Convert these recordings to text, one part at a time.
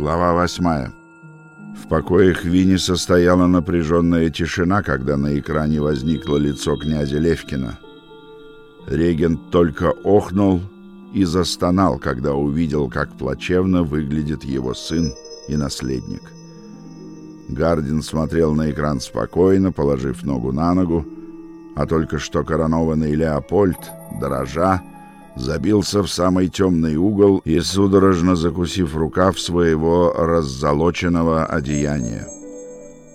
Глава восьмая. В покоях Вини состояла напряженная тишина, когда на экране возникло лицо князя Левкина. Регент только охнул и застонал, когда увидел, как плачевно выглядит его сын и наследник. Гардин смотрел на экран спокойно, положив ногу на ногу, а только что коронованный Леопольд, дрожа, забился в самый темный угол и судорожно закусив рукав своего раззолоченного одеяния.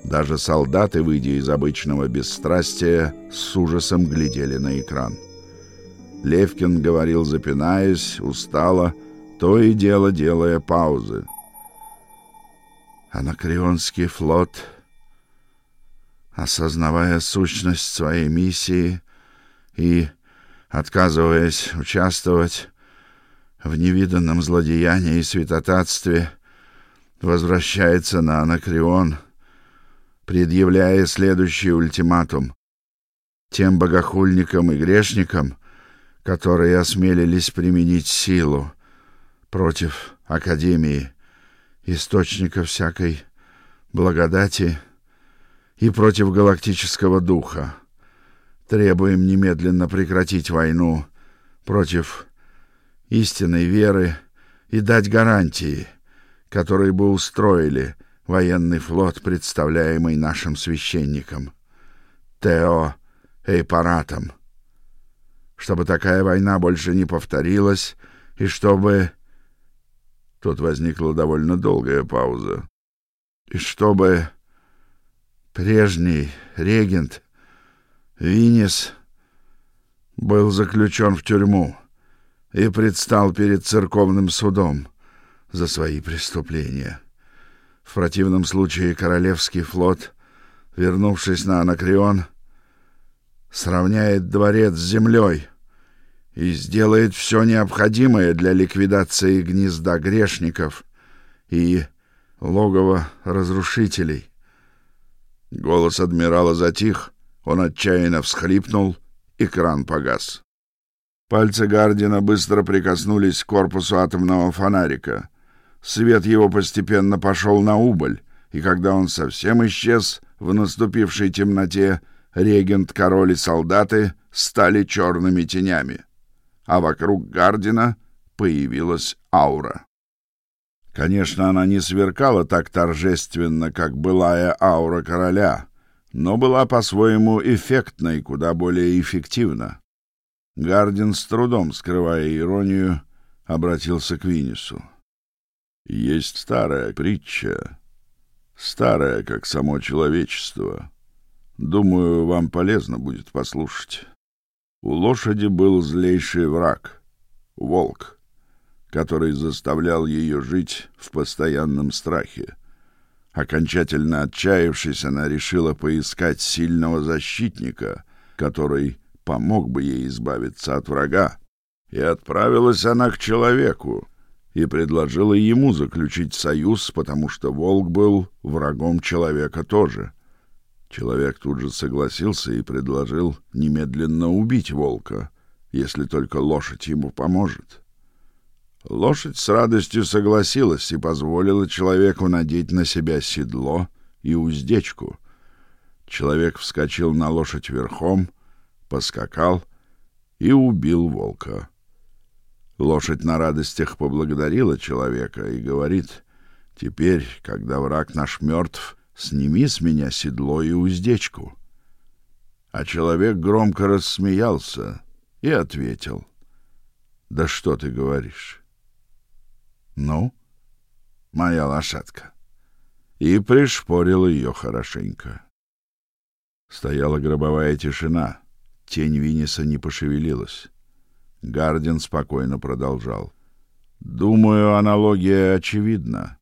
Даже солдаты, выйдя из обычного бесстрастия, с ужасом глядели на экран. Левкин говорил, запинаясь, устало, то и дело делая паузы. Анакреонский флот, осознавая сущность своей миссии и отказываясь участвовать в невиданном злодеянии и святотатстве, возвращается на Анакреон, предъявляя следующий ультиматум тем богохульникам и грешникам, которые осмелились применить силу против Академии, источника всякой благодати и против галактического духа. Требуем немедленно прекратить войну против истинной веры и дать гарантии, которые бы устроили военный флот, представляемый нашим священником Тео Эйпаратом, чтобы такая война больше не повторилась и чтобы Тут возникла довольно долгая пауза. И чтобы прежний регент Винис был заключен в тюрьму и предстал перед церковным судом за свои преступления. В противном случае королевский флот, вернувшись на Анакреон, сравняет дворец с землей и сделает все необходимое для ликвидации гнезда грешников и логова разрушителей. Голос адмирала затих, он отчаянно всхлипнул, и кран погас. Пальцы Гардина быстро прикоснулись к корпусу атомного фонарика. Свет его постепенно пошел на убыль, и когда он совсем исчез в наступившей темноте, регент, король и солдаты стали черными тенями, а вокруг Гардина появилась аура. Конечно, она не сверкала так торжественно, как былая аура короля — но была по-своему эффектной, куда более эффективна. Гардин, с трудом скрывая иронию, обратился к Винису. Есть старая притча, старая, как само человечество. Думаю, вам полезно будет послушать. У лошади был злейший враг — волк, который заставлял ее жить в постоянном страхе. Окончательно отчаявшись, она решила поискать сильного защитника, который помог бы ей избавиться от врага. И отправилась она к человеку и предложила ему заключить союз, потому что волк был врагом человека тоже. Человек тут же согласился и предложил немедленно убить волка, если только лошадь ему поможет. Лошадь с радостью согласилась и позволила человеку надеть на себя седло и уздечку. Человек вскочил на лошадь верхом, поскакал и убил волка. Лошадь на радостях поблагодарила человека и говорит: "Теперь, когда враг наш мертв, сними с меня седло и уздечку". А человек громко рассмеялся и ответил: "Да что ты говоришь? Ну, моя лошадка. И пришпорил ее хорошенько. Стояла гробовая тишина. Тень Винниса не пошевелилась. Гардин спокойно продолжал: "Думаю, аналогия очевидна.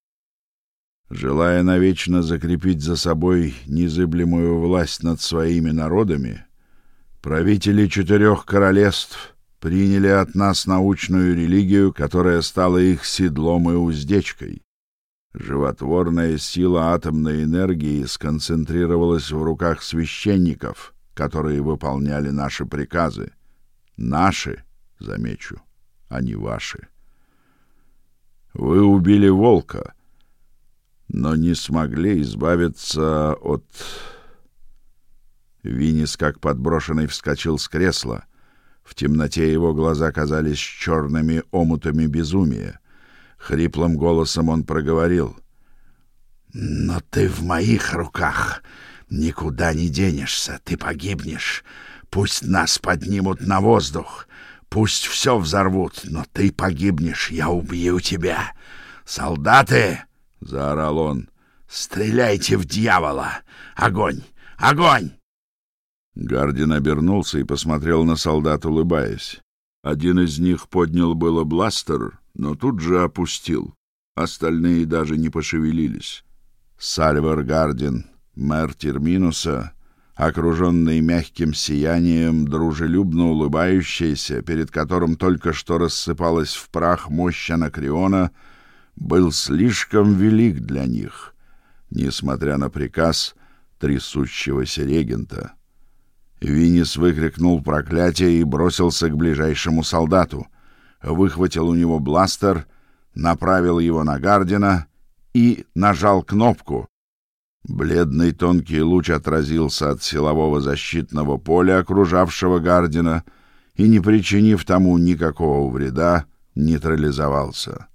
Желая навечно закрепить за собой незыблемую власть над своими народами, правители четырех королевств приняли от нас научную религию, которая стала их седлом и уздечкой. Животворная сила атомной энергии сконцентрировалась в руках священников, которые выполняли наши приказы. Наши, замечу, а не ваши. Вы убили волка, но не смогли избавиться от Винис, как подброшенный, вскочил с кресла. В темноте его глаза казались черными омутами безумия. Хриплым голосом он проговорил: "Но ты в моих руках, никуда не денешься, ты погибнешь. Пусть нас поднимут на воздух, пусть все взорвут, но ты погибнешь, я убью тебя. Солдаты!" заорал он. "Стреляйте в дьявола! Огонь! Огонь!" Гардин обернулся и посмотрел на солдат, улыбаясь. Один из них поднял было бластер, но тут же опустил. Остальные даже не пошевелились. Сальвар Гардин, мэр Терминуса, окруженный мягким сиянием, дружелюбно улыбающийся, перед которым только что рассыпалась в прах мощь Анакреона, был слишком велик для них, несмотря на приказ трясущегося регента. Винис выкрикнул проклятие и бросился к ближайшему солдату, выхватил у него бластер, направил его на Гардина и нажал кнопку. Бледный тонкий луч отразился от силового защитного поля, окружавшего Гардина, и, не причинив тому никакого вреда, нейтрализовался.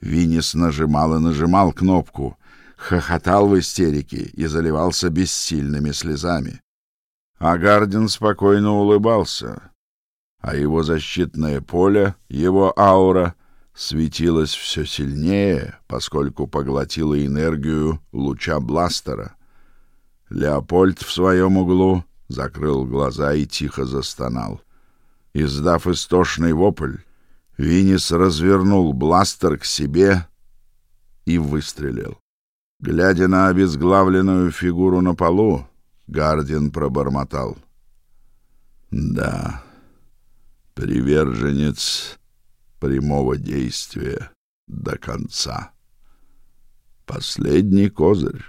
Винис нажимал и нажимал кнопку, хохотал в истерике и заливался бессильными слезами. А Гардин спокойно улыбался, а его защитное поле, его аура светилась все сильнее, поскольку поглотила энергию луча бластера. Леопольд в своем углу закрыл глаза и тихо застонал. Издав истошный вопль, Винис развернул бластер к себе и выстрелил. Глядя на обезглавленную фигуру на полу, Гардин пробормотал. Да, приверженец прямого действия до конца. Последний козырь.